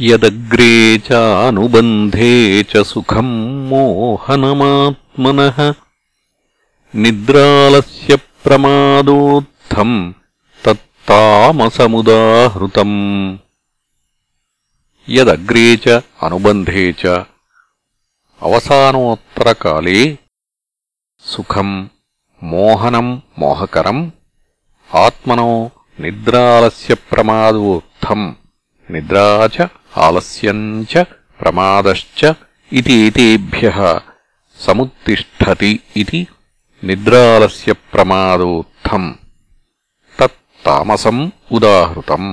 यदग्रे चानुबन्धे च सुखम् मोहनमात्मनः निद्रालस्य प्रमादोत्थम् तत्तामसमुदाहृतम् यदग्रे च अनुबन्धे च అవసానోత్తరకాలే సుఖం మోహనం మోహకరం ఆత్మనో నిద్రాలస్య ప్రమాదోత్థం. నిద్రాచ ఆలస్యం చ ప్రమాదశ్చ ఇతి ఏతేభ్యः సముత్తిష్టతి ఇది నిద్రాలస్య ప్రమాదోత్థం తత్తామసం ఉదాహృతం